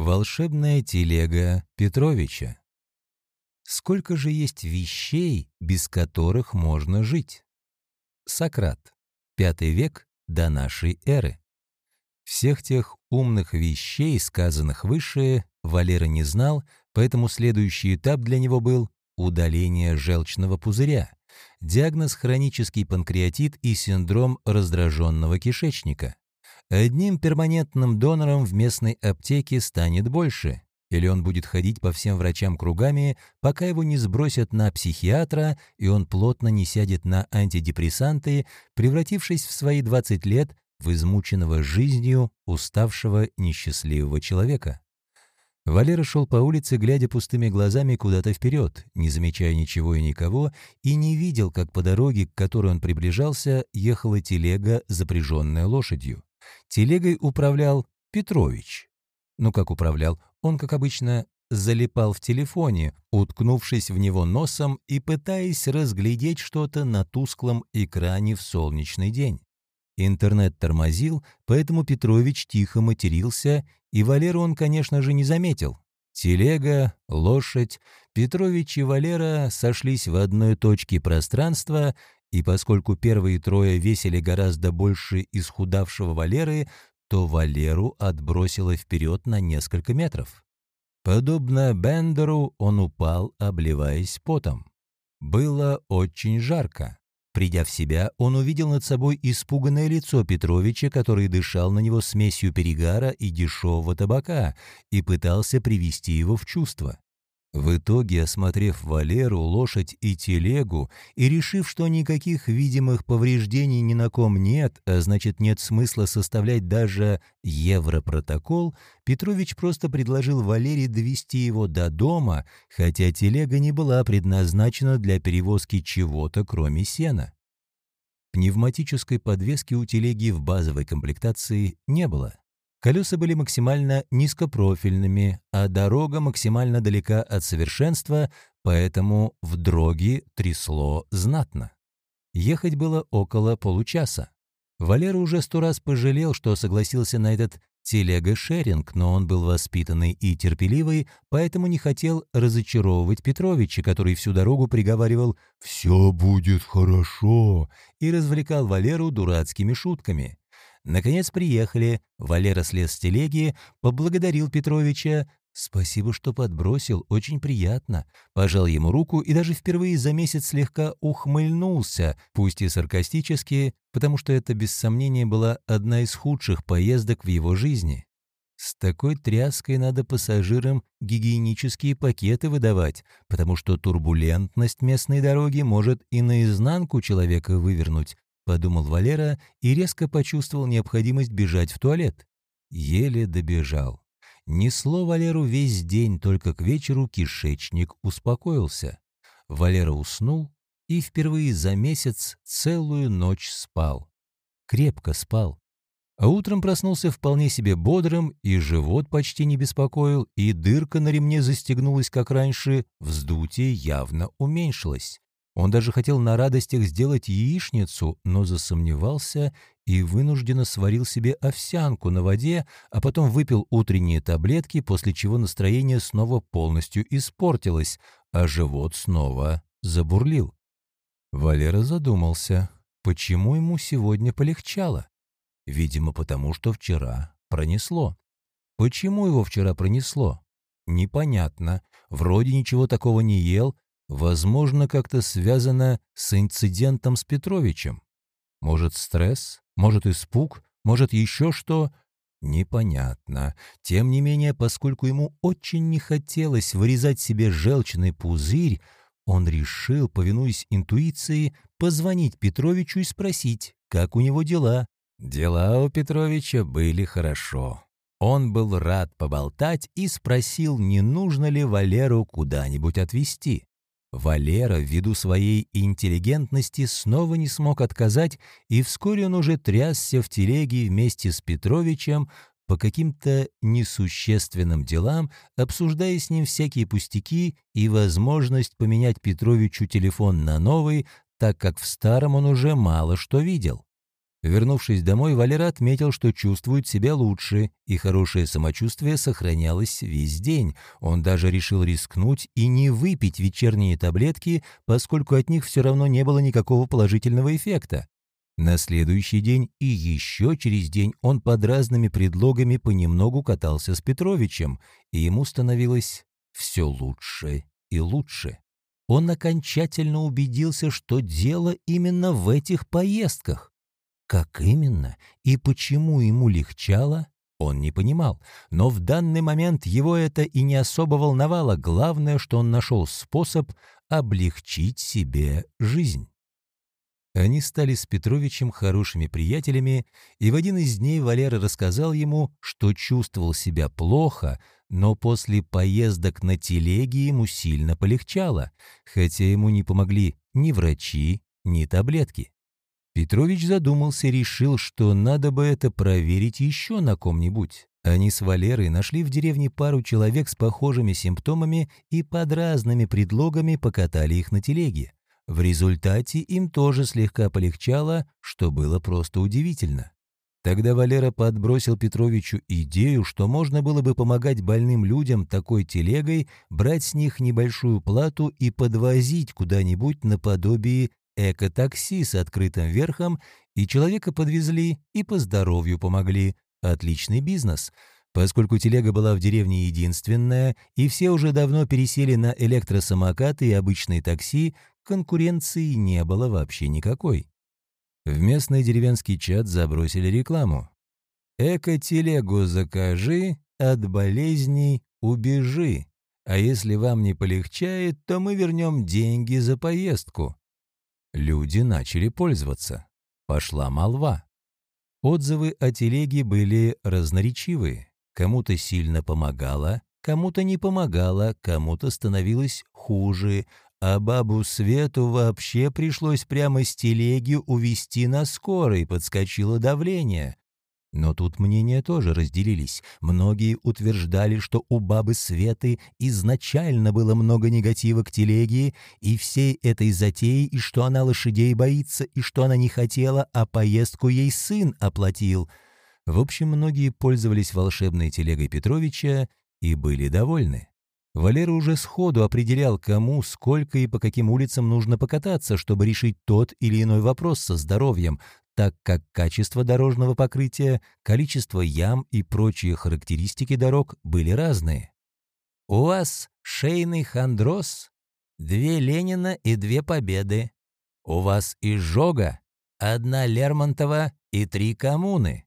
Волшебная телега Петровича. Сколько же есть вещей, без которых можно жить? Сократ. Пятый век до нашей эры. Всех тех умных вещей, сказанных выше, Валера не знал, поэтому следующий этап для него был удаление желчного пузыря, диагноз хронический панкреатит и синдром раздраженного кишечника. Одним перманентным донором в местной аптеке станет больше, или он будет ходить по всем врачам кругами, пока его не сбросят на психиатра, и он плотно не сядет на антидепрессанты, превратившись в свои 20 лет в измученного жизнью, уставшего, несчастливого человека. Валера шел по улице, глядя пустыми глазами куда-то вперед, не замечая ничего и никого, и не видел, как по дороге, к которой он приближался, ехала телега, запряженная лошадью. Телегой управлял Петрович. Ну как управлял? Он, как обычно, залипал в телефоне, уткнувшись в него носом и пытаясь разглядеть что-то на тусклом экране в солнечный день. Интернет тормозил, поэтому Петрович тихо матерился, и Валеру он, конечно же, не заметил. Телега, лошадь, Петрович и Валера сошлись в одной точке пространства, и поскольку первые трое весили гораздо больше исхудавшего Валеры, то Валеру отбросило вперед на несколько метров. Подобно Бендеру, он упал, обливаясь потом. Было очень жарко. Придя в себя, он увидел над собой испуганное лицо Петровича, который дышал на него смесью перегара и дешевого табака, и пытался привести его в чувство. В итоге, осмотрев Валеру, лошадь и телегу и решив, что никаких видимых повреждений ни на ком нет, а значит нет смысла составлять даже европротокол, Петрович просто предложил Валере довести его до дома, хотя телега не была предназначена для перевозки чего-то, кроме сена. Пневматической подвески у телеги в базовой комплектации не было. Колеса были максимально низкопрофильными, а дорога максимально далека от совершенства, поэтому в дроге трясло знатно. Ехать было около получаса. Валера уже сто раз пожалел, что согласился на этот телега-шеринг, но он был воспитанный и терпеливый, поэтому не хотел разочаровывать Петровича, который всю дорогу приговаривал «все будет хорошо» и развлекал Валеру дурацкими шутками. Наконец приехали, Валера слез с телеги, поблагодарил Петровича. «Спасибо, что подбросил, очень приятно». Пожал ему руку и даже впервые за месяц слегка ухмыльнулся, пусть и саркастически, потому что это, без сомнения, была одна из худших поездок в его жизни. С такой тряской надо пассажирам гигиенические пакеты выдавать, потому что турбулентность местной дороги может и наизнанку человека вывернуть, подумал Валера и резко почувствовал необходимость бежать в туалет. Еле добежал. Несло Валеру весь день, только к вечеру кишечник успокоился. Валера уснул и впервые за месяц целую ночь спал. Крепко спал. А утром проснулся вполне себе бодрым, и живот почти не беспокоил, и дырка на ремне застегнулась, как раньше, вздутие явно уменьшилось. Он даже хотел на радостях сделать яичницу, но засомневался и вынужденно сварил себе овсянку на воде, а потом выпил утренние таблетки, после чего настроение снова полностью испортилось, а живот снова забурлил. Валера задумался, почему ему сегодня полегчало. Видимо, потому что вчера пронесло. Почему его вчера пронесло? Непонятно. Вроде ничего такого не ел, Возможно, как-то связано с инцидентом с Петровичем. Может, стресс, может, испуг, может, еще что. Непонятно. Тем не менее, поскольку ему очень не хотелось вырезать себе желчный пузырь, он решил, повинуясь интуиции, позвонить Петровичу и спросить, как у него дела. Дела у Петровича были хорошо. Он был рад поболтать и спросил, не нужно ли Валеру куда-нибудь отвезти. Валера, ввиду своей интеллигентности, снова не смог отказать, и вскоре он уже трясся в телеге вместе с Петровичем по каким-то несущественным делам, обсуждая с ним всякие пустяки и возможность поменять Петровичу телефон на новый, так как в старом он уже мало что видел. Вернувшись домой, Валера отметил, что чувствует себя лучше, и хорошее самочувствие сохранялось весь день. Он даже решил рискнуть и не выпить вечерние таблетки, поскольку от них все равно не было никакого положительного эффекта. На следующий день и еще через день он под разными предлогами понемногу катался с Петровичем, и ему становилось все лучше и лучше. Он окончательно убедился, что дело именно в этих поездках. Как именно и почему ему легчало, он не понимал, но в данный момент его это и не особо волновало. Главное, что он нашел способ облегчить себе жизнь. Они стали с Петровичем хорошими приятелями, и в один из дней Валера рассказал ему, что чувствовал себя плохо, но после поездок на телеге ему сильно полегчало, хотя ему не помогли ни врачи, ни таблетки. Петрович задумался и решил, что надо бы это проверить еще на ком-нибудь. Они с Валерой нашли в деревне пару человек с похожими симптомами и под разными предлогами покатали их на телеге. В результате им тоже слегка полегчало, что было просто удивительно. Тогда Валера подбросил Петровичу идею, что можно было бы помогать больным людям такой телегой, брать с них небольшую плату и подвозить куда-нибудь наподобие эко-такси с открытым верхом, и человека подвезли и по здоровью помогли. Отличный бизнес. Поскольку телега была в деревне единственная, и все уже давно пересели на электросамокаты и обычные такси, конкуренции не было вообще никакой. В местный деревенский чат забросили рекламу. «Эко-телегу закажи, от болезней убежи. А если вам не полегчает, то мы вернем деньги за поездку. Люди начали пользоваться. Пошла молва. Отзывы о телеге были разноречивые. Кому-то сильно помогало, кому-то не помогало, кому-то становилось хуже, а бабу Свету вообще пришлось прямо с телеги увезти на скорой, подскочило давление. Но тут мнения тоже разделились. Многие утверждали, что у бабы Светы изначально было много негатива к телеге и всей этой затеи, и что она лошадей боится, и что она не хотела, а поездку ей сын оплатил. В общем, многие пользовались волшебной телегой Петровича и были довольны. Валера уже сходу определял, кому, сколько и по каким улицам нужно покататься, чтобы решить тот или иной вопрос со здоровьем, так как качество дорожного покрытия, количество ям и прочие характеристики дорог были разные. «У вас шейный хондроз, две Ленина и две Победы. У вас изжога, одна Лермонтова и три коммуны».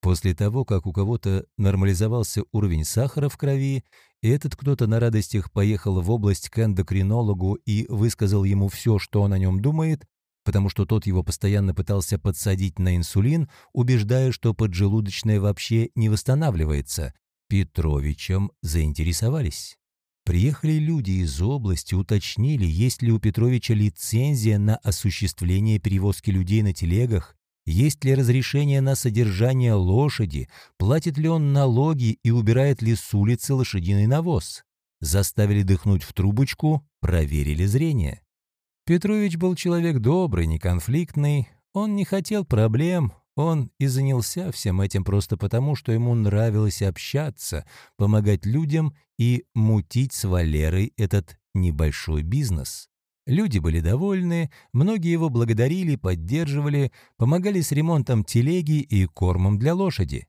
После того, как у кого-то нормализовался уровень сахара в крови, этот кто-то на радостях поехал в область к эндокринологу и высказал ему все, что он о нем думает, потому что тот его постоянно пытался подсадить на инсулин, убеждая, что поджелудочная вообще не восстанавливается. Петровичем заинтересовались. Приехали люди из области, уточнили, есть ли у Петровича лицензия на осуществление перевозки людей на телегах, есть ли разрешение на содержание лошади, платит ли он налоги и убирает ли с улицы лошадиный навоз. Заставили дыхнуть в трубочку, проверили зрение. Петрович был человек добрый, неконфликтный, он не хотел проблем, он и занялся всем этим просто потому, что ему нравилось общаться, помогать людям и мутить с Валерой этот небольшой бизнес. Люди были довольны, многие его благодарили, поддерживали, помогали с ремонтом телеги и кормом для лошади.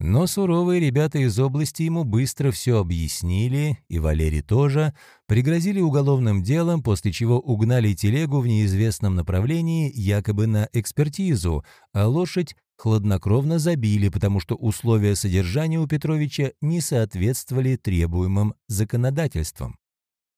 Но суровые ребята из области ему быстро все объяснили, и Валерий тоже, пригрозили уголовным делом, после чего угнали телегу в неизвестном направлении якобы на экспертизу, а лошадь хладнокровно забили, потому что условия содержания у Петровича не соответствовали требуемым законодательством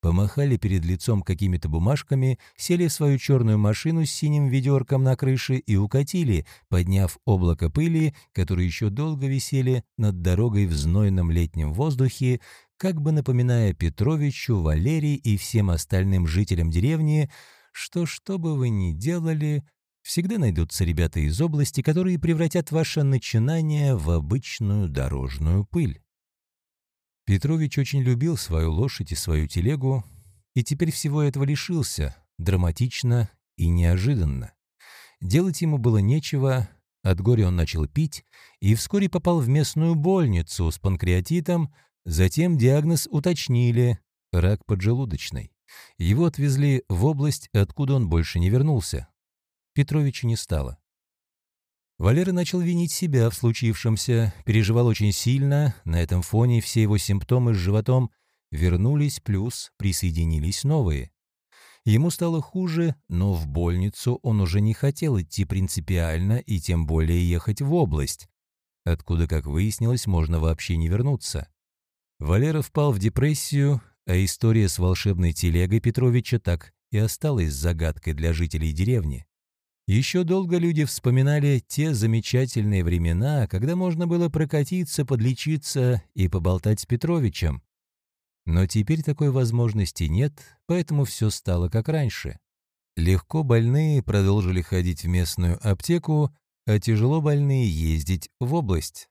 помахали перед лицом какими-то бумажками, сели в свою черную машину с синим ведерком на крыше и укатили, подняв облако пыли, которые еще долго висели над дорогой в знойном летнем воздухе, как бы напоминая Петровичу, Валерии и всем остальным жителям деревни, что что бы вы ни делали, всегда найдутся ребята из области, которые превратят ваше начинание в обычную дорожную пыль. Петрович очень любил свою лошадь и свою телегу, и теперь всего этого лишился, драматично и неожиданно. Делать ему было нечего, от горя он начал пить и вскоре попал в местную больницу с панкреатитом, затем диагноз уточнили – рак поджелудочной. Его отвезли в область, откуда он больше не вернулся. Петровича не стало. Валера начал винить себя в случившемся, переживал очень сильно, на этом фоне все его симптомы с животом вернулись, плюс присоединились новые. Ему стало хуже, но в больницу он уже не хотел идти принципиально и тем более ехать в область, откуда, как выяснилось, можно вообще не вернуться. Валера впал в депрессию, а история с волшебной телегой Петровича так и осталась загадкой для жителей деревни. Еще долго люди вспоминали те замечательные времена, когда можно было прокатиться, подлечиться и поболтать с Петровичем. Но теперь такой возможности нет, поэтому все стало как раньше. Легко больные продолжили ходить в местную аптеку, а тяжело больные ездить в область.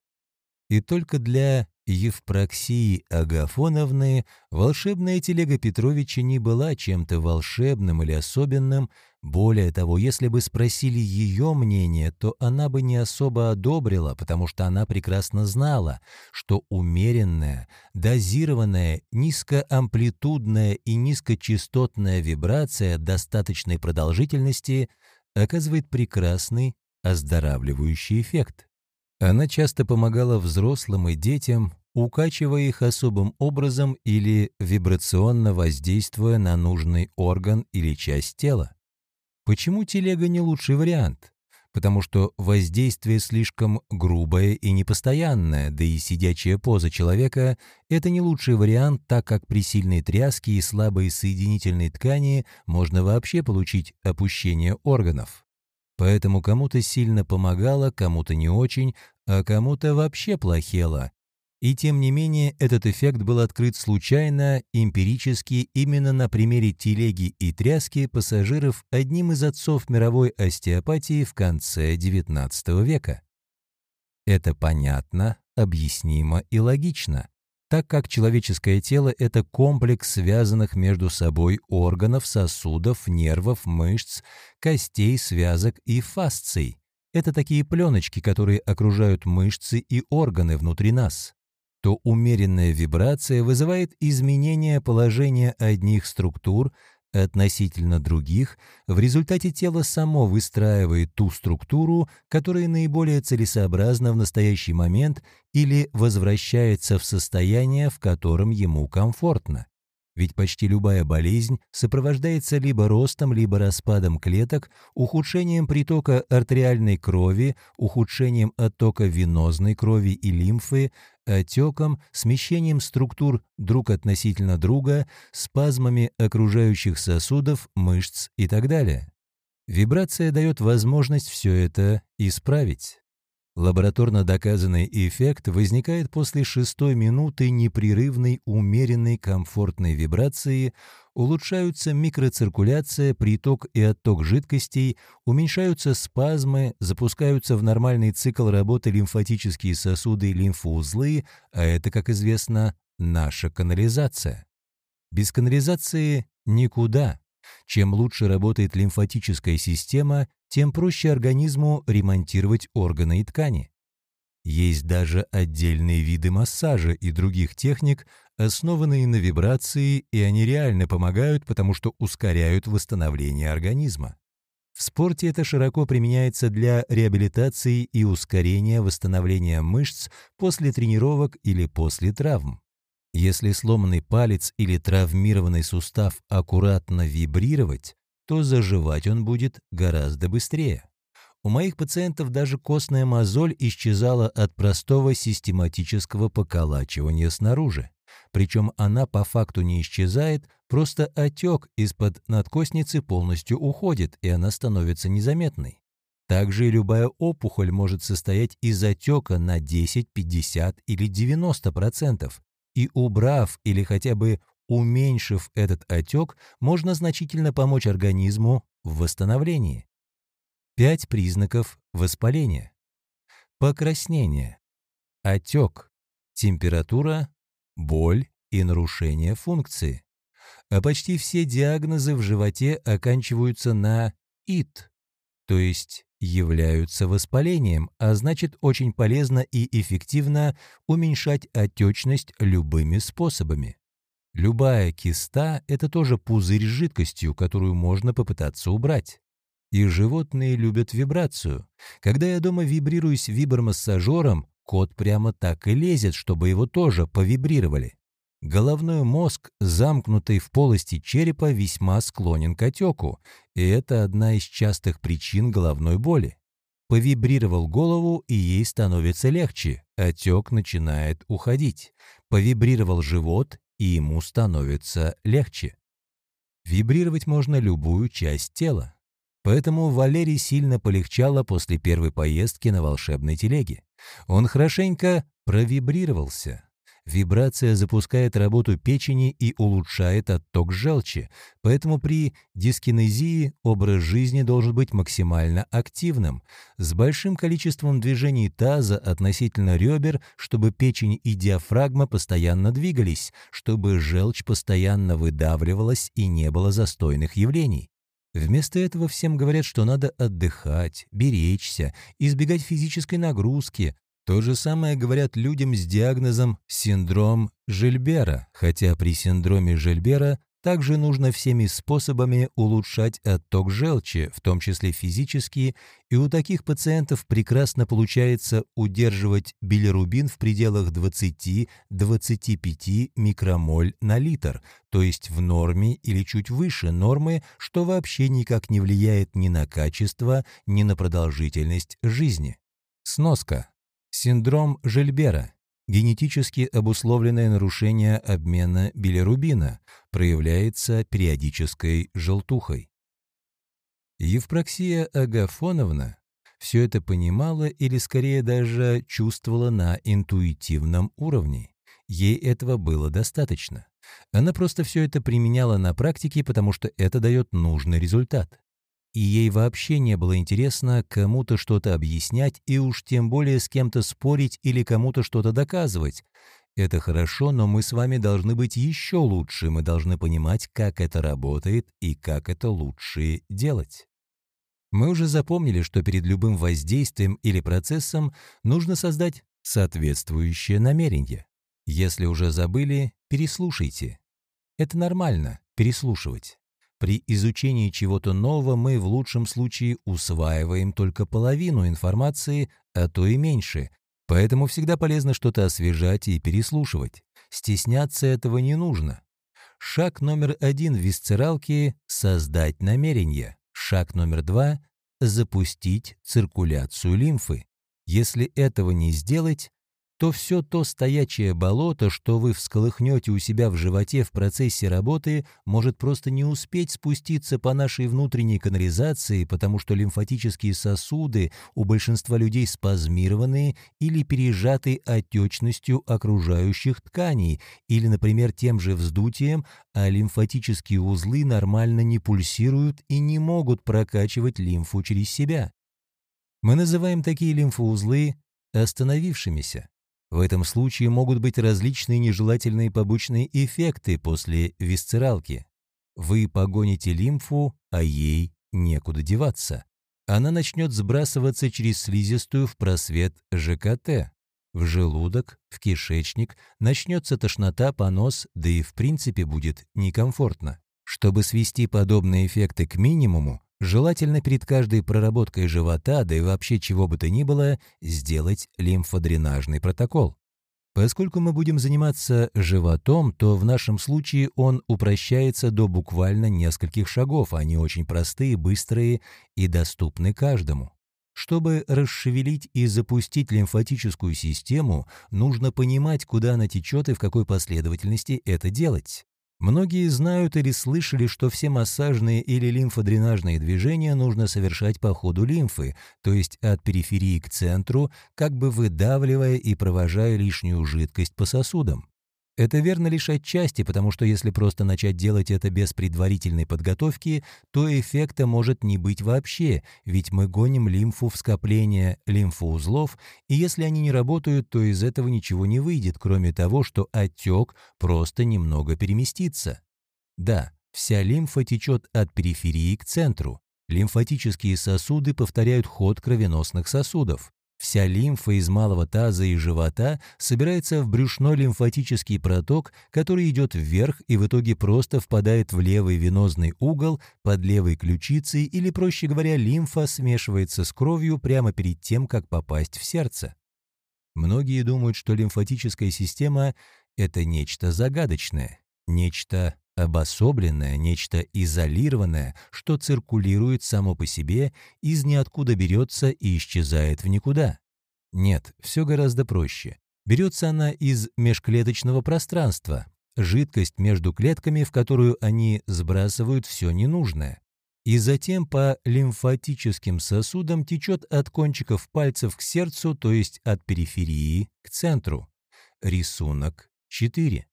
И только для Евпроксии Агафоновны волшебная телега Петровича не была чем-то волшебным или особенным, более того, если бы спросили ее мнение, то она бы не особо одобрила, потому что она прекрасно знала, что умеренная, дозированная, низкоамплитудная и низкочастотная вибрация достаточной продолжительности оказывает прекрасный оздоравливающий эффект. Она часто помогала взрослым и детям, укачивая их особым образом или вибрационно воздействуя на нужный орган или часть тела. Почему телега не лучший вариант? Потому что воздействие слишком грубое и непостоянное, да и сидячая поза человека – это не лучший вариант, так как при сильной тряске и слабой соединительной ткани можно вообще получить опущение органов. Поэтому кому-то сильно помогало, кому-то не очень, а кому-то вообще плохело. И тем не менее, этот эффект был открыт случайно, эмпирически, именно на примере телеги и тряски пассажиров одним из отцов мировой остеопатии в конце XIX века. Это понятно, объяснимо и логично так как человеческое тело – это комплекс связанных между собой органов, сосудов, нервов, мышц, костей, связок и фасций. Это такие пленочки, которые окружают мышцы и органы внутри нас. То умеренная вибрация вызывает изменение положения одних структур, относительно других, в результате тело само выстраивает ту структуру, которая наиболее целесообразна в настоящий момент или возвращается в состояние, в котором ему комфортно. Ведь почти любая болезнь сопровождается либо ростом, либо распадом клеток, ухудшением притока артериальной крови, ухудшением оттока венозной крови и лимфы, отеком, смещением структур друг относительно друга, спазмами окружающих сосудов, мышц и так далее. Вибрация дает возможность все это исправить. Лабораторно доказанный эффект возникает после шестой минуты непрерывной умеренной комфортной вибрации, улучшаются микроциркуляция, приток и отток жидкостей, уменьшаются спазмы, запускаются в нормальный цикл работы лимфатические сосуды и лимфоузлы, а это, как известно, наша канализация. Без канализации никуда. Чем лучше работает лимфатическая система, тем проще организму ремонтировать органы и ткани. Есть даже отдельные виды массажа и других техник, основанные на вибрации, и они реально помогают, потому что ускоряют восстановление организма. В спорте это широко применяется для реабилитации и ускорения восстановления мышц после тренировок или после травм. Если сломанный палец или травмированный сустав аккуратно вибрировать, то заживать он будет гораздо быстрее. У моих пациентов даже костная мозоль исчезала от простого систематического поколачивания снаружи. Причем она по факту не исчезает, просто отек из-под надкостницы полностью уходит, и она становится незаметной. Также и любая опухоль может состоять из отека на 10, 50 или 90%, и убрав или хотя бы уменьшив этот отек, можно значительно помочь организму в восстановлении. Пять признаков воспаления. Покраснение, отек, температура, боль и нарушение функции. А почти все диагнозы в животе оканчиваются на «ит», то есть являются воспалением, а значит очень полезно и эффективно уменьшать отечность любыми способами. Любая киста – это тоже пузырь с жидкостью, которую можно попытаться убрать. И животные любят вибрацию. Когда я дома вибрируюсь вибромассажером, кот прямо так и лезет, чтобы его тоже повибрировали. Головной мозг, замкнутый в полости черепа, весьма склонен к отеку, и это одна из частых причин головной боли. Повибрировал голову, и ей становится легче, отек начинает уходить. Повибрировал живот, и ему становится легче. Вибрировать можно любую часть тела. Поэтому Валерий сильно полегчало после первой поездки на волшебной телеге. Он хорошенько провибрировался. Вибрация запускает работу печени и улучшает отток желчи, поэтому при дискинезии образ жизни должен быть максимально активным, с большим количеством движений таза относительно ребер, чтобы печень и диафрагма постоянно двигались, чтобы желчь постоянно выдавливалась и не было застойных явлений. Вместо этого всем говорят, что надо отдыхать, беречься, избегать физической нагрузки, то же самое говорят людям с диагнозом синдром Жильбера, хотя при синдроме Жильбера также нужно всеми способами улучшать отток желчи, в том числе физически, и у таких пациентов прекрасно получается удерживать билирубин в пределах 20-25 микромоль на литр, то есть в норме или чуть выше нормы, что вообще никак не влияет ни на качество, ни на продолжительность жизни. Сноска. Синдром Жильбера – генетически обусловленное нарушение обмена билирубина, проявляется периодической желтухой. Евпроксия Агафоновна все это понимала или скорее даже чувствовала на интуитивном уровне. Ей этого было достаточно. Она просто все это применяла на практике, потому что это дает нужный результат и ей вообще не было интересно кому-то что-то объяснять и уж тем более с кем-то спорить или кому-то что-то доказывать. Это хорошо, но мы с вами должны быть еще лучше, мы должны понимать, как это работает и как это лучше делать. Мы уже запомнили, что перед любым воздействием или процессом нужно создать соответствующее намерение. Если уже забыли, переслушайте. Это нормально – переслушивать. При изучении чего-то нового мы в лучшем случае усваиваем только половину информации, а то и меньше. Поэтому всегда полезно что-то освежать и переслушивать. Стесняться этого не нужно. Шаг номер один в висцералке – создать намерение. Шаг номер два – запустить циркуляцию лимфы. Если этого не сделать, то все то стоячее болото, что вы всколыхнете у себя в животе в процессе работы, может просто не успеть спуститься по нашей внутренней канализации, потому что лимфатические сосуды у большинства людей спазмированы или пережаты отечностью окружающих тканей, или, например, тем же вздутием, а лимфатические узлы нормально не пульсируют и не могут прокачивать лимфу через себя. Мы называем такие лимфоузлы остановившимися. В этом случае могут быть различные нежелательные побочные эффекты после висцералки. Вы погоните лимфу, а ей некуда деваться. Она начнет сбрасываться через слизистую в просвет ЖКТ. В желудок, в кишечник начнется тошнота, понос, да и в принципе будет некомфортно. Чтобы свести подобные эффекты к минимуму, Желательно перед каждой проработкой живота, да и вообще чего бы то ни было, сделать лимфодренажный протокол. Поскольку мы будем заниматься животом, то в нашем случае он упрощается до буквально нескольких шагов, они очень простые, быстрые и доступны каждому. Чтобы расшевелить и запустить лимфатическую систему, нужно понимать, куда она течет и в какой последовательности это делать. Многие знают или слышали, что все массажные или лимфодренажные движения нужно совершать по ходу лимфы, то есть от периферии к центру, как бы выдавливая и провожая лишнюю жидкость по сосудам. Это верно лишь отчасти, потому что если просто начать делать это без предварительной подготовки, то эффекта может не быть вообще, ведь мы гоним лимфу в скопление лимфоузлов, и если они не работают, то из этого ничего не выйдет, кроме того, что отек просто немного переместится. Да, вся лимфа течет от периферии к центру. Лимфатические сосуды повторяют ход кровеносных сосудов. Вся лимфа из малого таза и живота собирается в брюшной лимфатический проток, который идет вверх и в итоге просто впадает в левый венозный угол под левой ключицей или, проще говоря, лимфа смешивается с кровью прямо перед тем, как попасть в сердце. Многие думают, что лимфатическая система – это нечто загадочное, нечто обособленное, нечто изолированное, что циркулирует само по себе, из ниоткуда берется и исчезает в никуда. Нет, все гораздо проще. Берется она из межклеточного пространства, жидкость между клетками, в которую они сбрасывают все ненужное. И затем по лимфатическим сосудам течет от кончиков пальцев к сердцу, то есть от периферии к центру. Рисунок 4.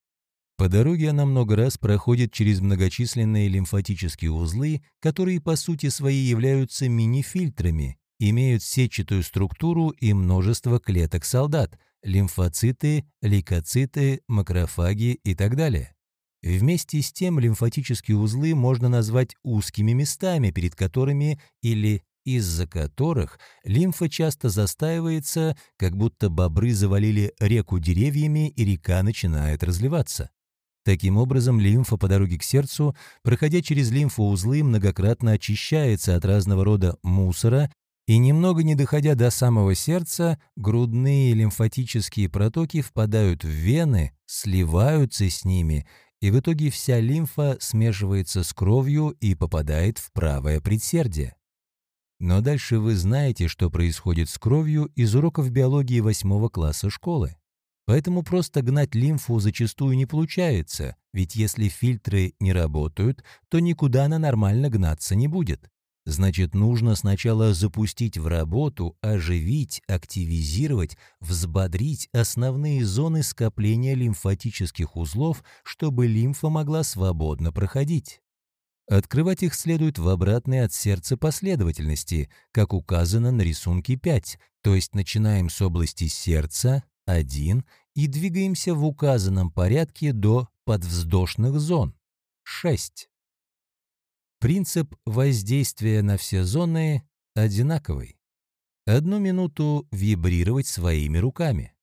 По дороге она много раз проходит через многочисленные лимфатические узлы, которые по сути своей являются мини-фильтрами, имеют сетчатую структуру и множество клеток солдат, лимфоциты, лейкоциты, макрофаги и так далее. Вместе с тем лимфатические узлы можно назвать узкими местами, перед которыми или из-за которых лимфа часто застаивается, как будто бобры завалили реку деревьями и река начинает разливаться. Таким образом, лимфа по дороге к сердцу, проходя через лимфоузлы, многократно очищается от разного рода мусора, и немного не доходя до самого сердца, грудные лимфатические протоки впадают в вены, сливаются с ними, и в итоге вся лимфа смешивается с кровью и попадает в правое предсердие. Но дальше вы знаете, что происходит с кровью из уроков биологии восьмого класса школы. Поэтому просто гнать лимфу зачастую не получается, ведь если фильтры не работают, то никуда она нормально гнаться не будет. Значит, нужно сначала запустить в работу, оживить, активизировать, взбодрить основные зоны скопления лимфатических узлов, чтобы лимфа могла свободно проходить. Открывать их следует в обратной от сердца последовательности, как указано на рисунке 5, то есть начинаем с области сердца, 1 и двигаемся в указанном порядке до подвздошных зон 6. Принцип воздействия на все зоны одинаковый. Одну минуту вибрировать своими руками.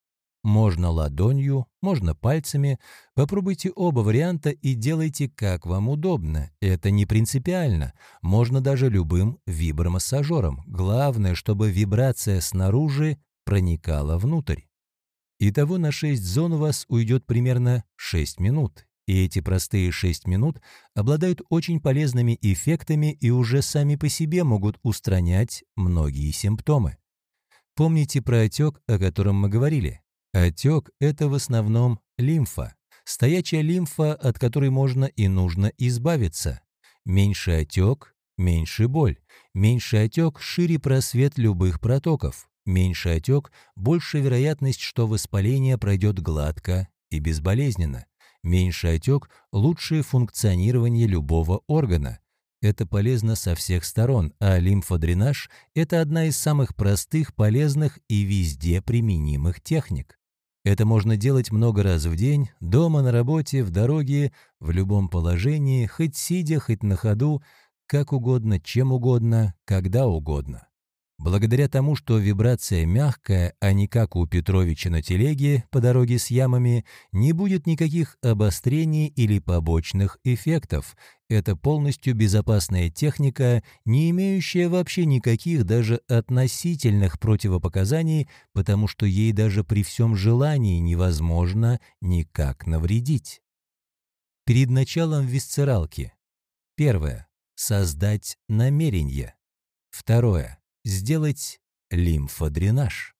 Можно ладонью, можно пальцами. Попробуйте оба варианта и делайте, как вам удобно. Это не принципиально. Можно даже любым вибромассажером. Главное, чтобы вибрация снаружи проникала внутрь. Итого на 6 зон у вас уйдет примерно 6 минут. И эти простые 6 минут обладают очень полезными эффектами и уже сами по себе могут устранять многие симптомы. Помните про отек, о котором мы говорили? Отек – это в основном лимфа. Стоячая лимфа, от которой можно и нужно избавиться. Меньше отек – меньше боль. Меньше отек – шире просвет любых протоков. Меньше отек, больше вероятность, что воспаление пройдет гладко и безболезненно. Меньше отек – лучшее функционирование любого органа. Это полезно со всех сторон, а лимфодренаж – это одна из самых простых, полезных и везде применимых техник. Это можно делать много раз в день, дома, на работе, в дороге, в любом положении, хоть сидя, хоть на ходу, как угодно, чем угодно, когда угодно. Благодаря тому, что вибрация мягкая, а не как у Петровича на телеге по дороге с ямами, не будет никаких обострений или побочных эффектов. Это полностью безопасная техника, не имеющая вообще никаких даже относительных противопоказаний, потому что ей даже при всем желании невозможно никак навредить. Перед началом висцералки. Первое. Создать намерение. Второе сделать лимфодренаж.